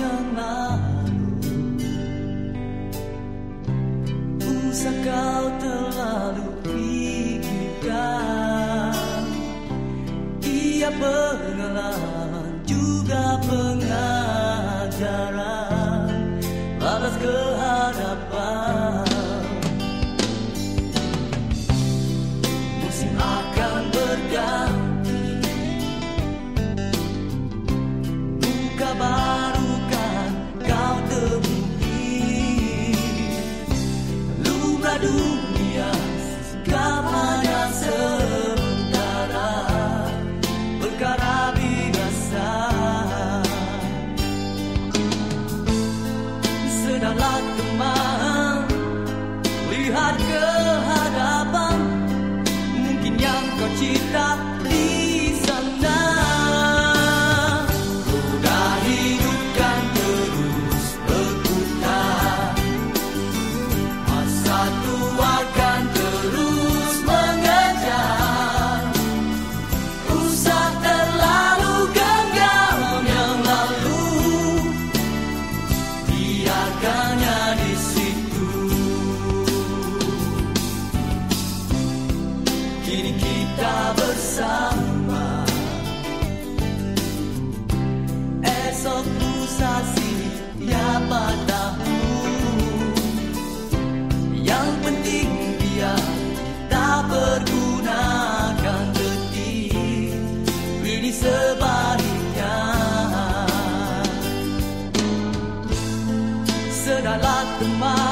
yang lalu Usah kau terlalu pikirkan. Ia pengalaman juga pengajaran Lantas ke hadapan a lot. I love the mind.